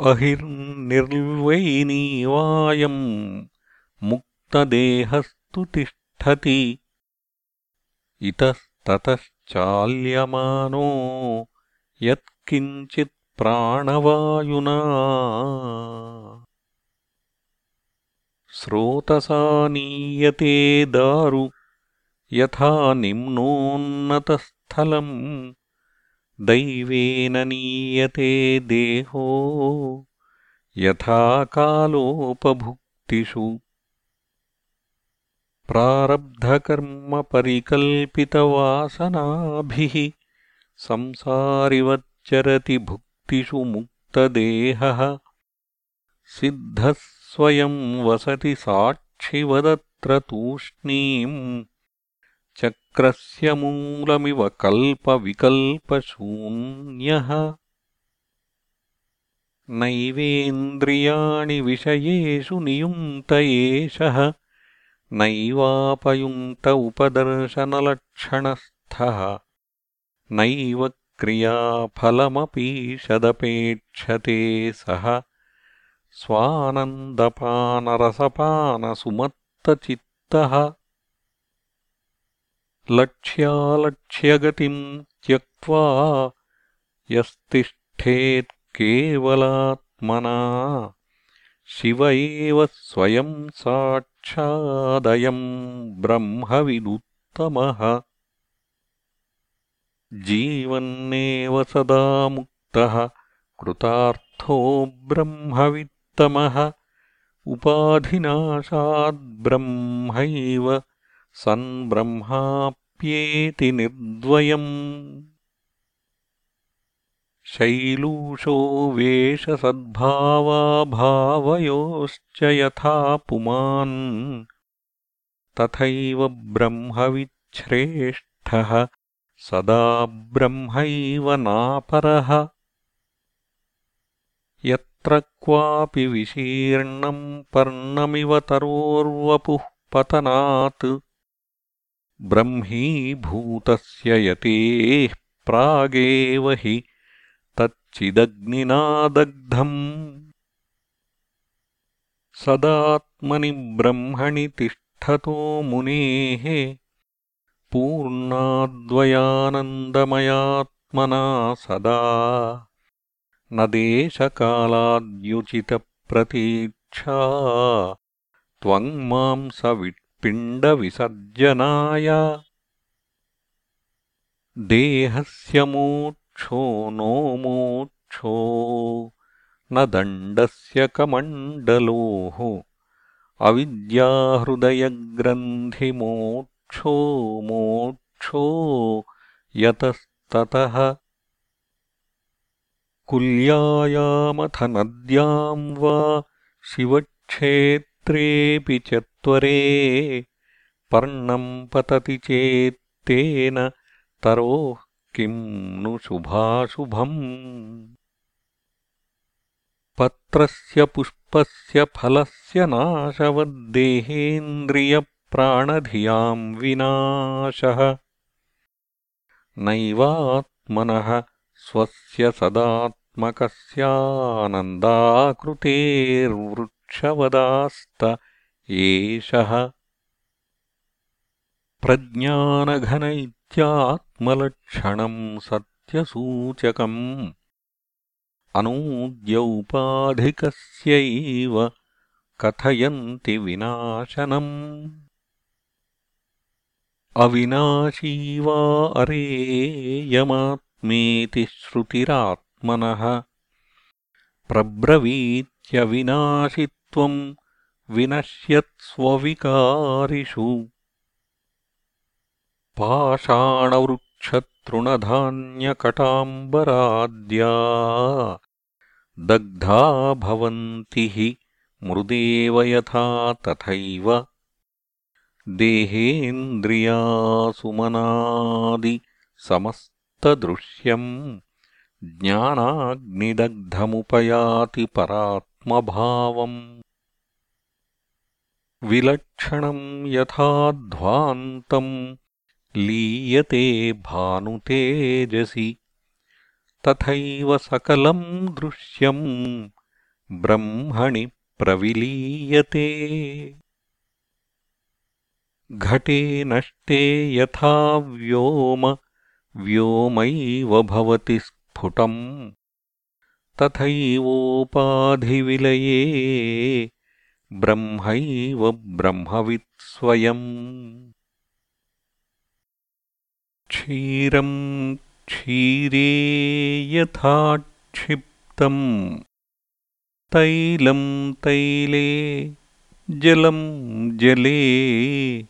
अहिर्निर्वैनीवायम् मुक्तदेहस्तु तिष्ठति। इतस्ततश्चाल्यमानो यत्किञ्चित्प्राणवायुना स्रोतसा नीयते दारु यथा निम्नोन्नतस्थलम् दैवेन नीयते देहो यथा कालोपभुक्तिषु प्रारब्धकर्मपरिकल्पितवासनाभिः संसारिवच्चरति भुक्तिषु मुक्तदेहः। सिद्धः स्वयं वसति साक्षिवदत्र तूष्णीम् चक्रस्य मूलमिव कल्पविकल्पशून्यः। नैवेन्द्रियाणि विषयेषु नियुङ्क्त एषः। नैवापयुङ्क्त उपदर्शनलक्षणस्थः। नैव क्रियाफलमपीषदपेक्षते सः। स्वानन्दपानरसपानसुमत्तचित्तः लक्ष्यालक्ष्यगतिम् त्यक्त्वा यस्तिष्ठेत्केवलात्मना शिव एव स्वयम् साक्षादयम् ब्रह्मविदुत्तमः। जीवन्नेव सदा मुक्तः कृतार्थो ब्रह्मवित्तमः। उपाधिनाशाद्ब्रह्मैव सन्ब्रह्माप्येति निर्द्वयम्। शैलूषो वेषसद्भावाभावयोश्च यथा पुमान्। तथैव ब्रह्मविच्छ्रेष्ठः सदा ब्रह्मैव नापरः। यत्र क्वापि विशीर्णम् पर्णमिव तरोर्वपुः पतनात् ब्रह्मीभूतस्य यतेः प्रागेव हि तच्चिदग्निना दग्धम् सदात्मनि ब्रह्मणि तिष्ठतो मुनेः पूर्णाद्वयानन्दमयात्मना सदा। न देशकालाद्युचितप्रतीक्षा। त्वम् मांसविट् पिण्डविसर्जनाय। देहस्य मोक्षो नो मोक्षो। न दण्डस्य कमण्डलोः। अविद्याहृदयग्रन्थिमोक्षो मोक्षो। यतस्ततः कुल्यायामथ नद्याम् वा शिवक्षेत्रेऽपि च त्वरे पर्णम् पतति चेत्तेन तरोः किम् नु शुभाशुभम्? पत्रस्य पुष्पस्य फलस्य नाशवद्देहेन्द्रियप्राणधियाम् विनाशः। नैवात्मनः स्वस्य सदात्मकस्यानन्दाकृतेर्वृक्षवदास्त एषः। प्रज्ञानघन इत्यात्मलक्षणम् सत्यसूचकम् अनूद्यौपाधिकस्यैव कथयन्ति विनाशनम्। अविनाशी वा अरेयमात्मेति श्रुतिरात्मनः प्रब्रवीत्यविनाशित्वम् विनश्यत्स्वविकारिषु। पाषाणवृक्षतृणधान्यकटाम्बराद्या दग्धा भवन्ति हि मृदेव यथा तथैव। देहेन्द्रियासुमनादिसमस्तदृश्यम् ज्ञानाग्निदग्धमुपयाति परात्मभावम् विलक्षणम् यथाध्वान्तम् लीयते भानुतेजसि। तथैव सकलम् दृश्यम् ब्रह्मणि प्रविलीयते। घटे नष्टे यथा व्योम व्योमैव भवति स्फुटम्। तथैवोपाधिविलये ब्रह्मैव ब्रह्मवित्स्वयम्। क्षीरम् क्षीरे यथा क्षिप्तम् तैलं तैले जलं जले।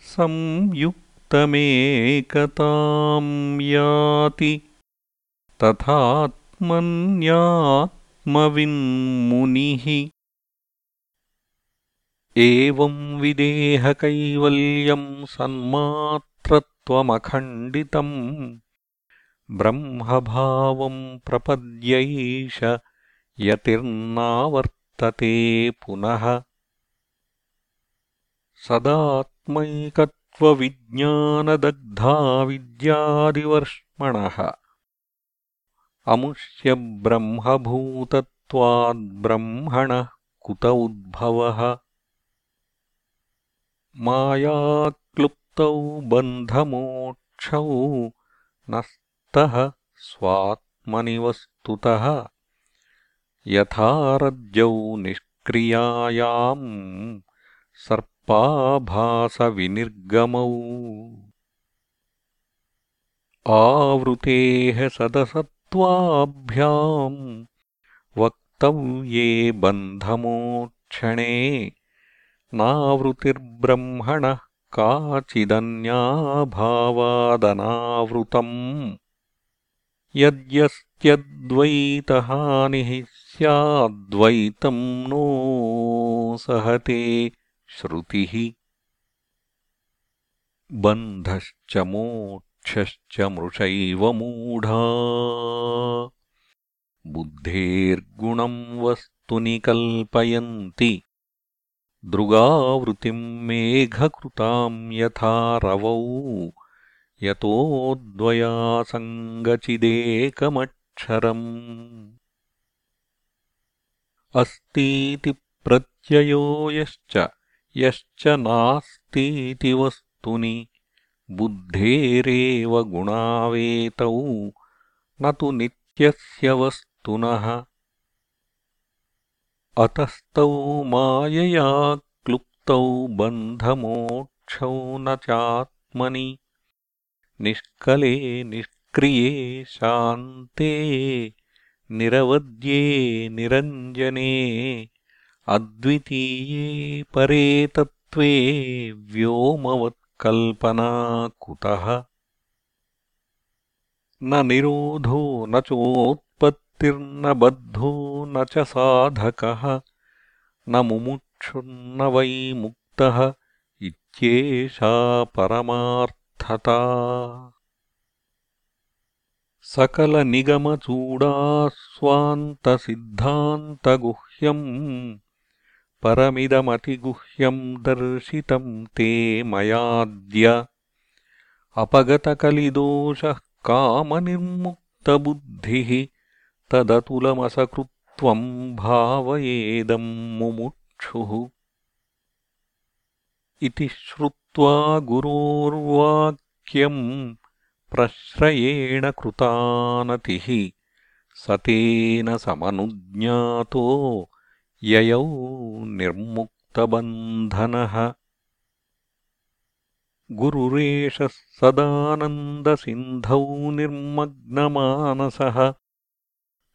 संयुक्तमेकतां याति तथात्मन्यात्मविन्मुनिः एवं विदेहकैवल्यम् सन्मात्रत्वमखण्डितम् ब्रह्मभावम् प्रपद्यैष यतिर्नावर्तते पुनः। सदात्मैकत्वविज्ञानदग्धा विद्यादिवर्ष्मणः अमुष्यब्रह्मभूतत्वाद्ब्रह्मणः कुत उद्भवः मायाक्लुप्तौ बन्धमोक्षौ नस्तः स्वात्मनि वस्तुतः यथारज्जौ निष्क्रियायाम् सर्पाभासविनिर्गमौ। आवृतेः सदसत्त्वाभ्याम् वक्तव्ये बन्धमोक्षणे नावृतिर्ब्रह्मणः काचिदन्याभावादनावृतम्। यद्यस्त्यद्वैतहानिः स्याद्वैतम् नो सहते श्रुतिः। बन्धश्च मोक्षश्च मृषैव मूढा। बुद्धेर्गुणम् वस्तुनि कल्पयन्ति दृगावृतिम् मेघकृताम् यथा रवौ यतोऽद्वयासङ्गचिदेकमक्षरम् अस्तीति प्रत्ययो यश्च यश्च नास्तीति वस्तुनि बुद्धेरेव गुणावेतौ न तु नित्यस्य वस्तुनः अतस्तौ मायया क्लुप्तौ बन्धमोक्षौ न चात्मनि। निष्कले निष्क्रिये शान्ते निरवद्ये निरञ्जने अद्वितीये परे तत्त्वे व्योमवत्कल्पना कुतः? न निरोधो न चोत्पत्तिर्न बद्धो न च साधकः न मुमुक्षुर्न वै मुक्तः इत्येषा परमार्थता। सकलनिगमचूडास्वान्तसिद्धान्तगुह्यम् परमिदमतिगुह्यम् दर्शितम् ते मयाद्य। अपगतकलिदोषः कामनिर्मुक्तबुद्धिः तदतुलमसकृत्वम् भावयेदम् मुमुक्षुः। इति श्रुत्वा गुरोर्वाक्यम् प्रश्रयेण कृतानतिः। स तेन समनुज्ञातो ययौ निर्मुक्तबन्धनः। गुरुरेषः सदानन्दसिन्धौ निर्मग्नमानसः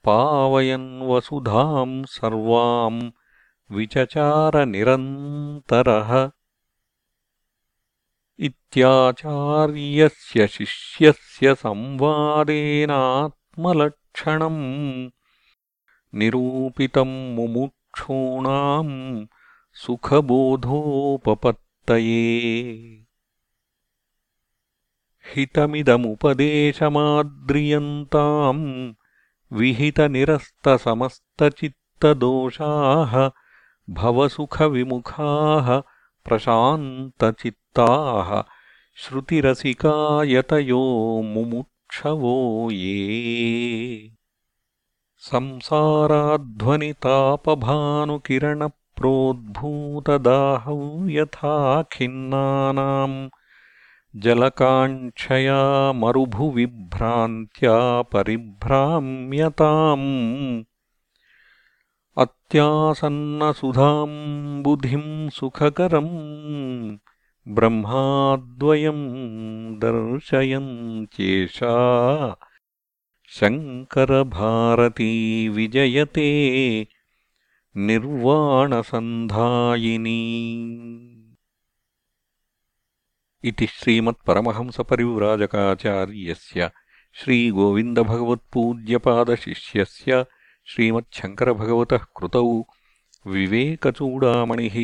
पावयन् वसुधाम् सर्वाम् विचचारनिरन्तरः। इत्याचार्यस्य शिष्यस्य संवादेनात्मलक्षणम् निरूपितम् मुमुक्षूणाम् सुखबोधोपपत्तये। हितमिदमुपदेशमाद्रियन्ताम् विहितनिरस्तसमस्तचित्तदोषाः भवसुखविमुखाः प्रशान्तचित्ताः श्रुतिरसिकायतयो मुमुक्षवो ये। संसाराध्वनितापभानुकिरणप्रोद्भूतदाहौ यथा खिन्नानाम् जलकाङ्क्षया मरुभुविभ्रान्त्या परिभ्राम्यताम् अत्यासन्नसुधाम्बुधिम् सुखकरम् ब्रह्माद्वयम् दर्शयन्त्येषा। शङ्करभारती विजयते निर्वाणसन्धायिनी इति श्रीमत्परमहंसपरिव्राजकाचार्यस्य श्रीगोविन्दभगवत्पूज्यपादशिष्यस्य श्रीमच्छङ्करभगवतः कृतौ विवेकचूडामणिः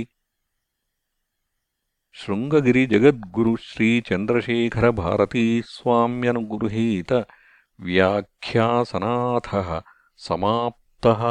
शृङ्गगिरिजगद्गुरुश्रीचन्द्रशेखरभारतीस्वाम्यनुगृहीतव्याख्यासनाथः समाप्तः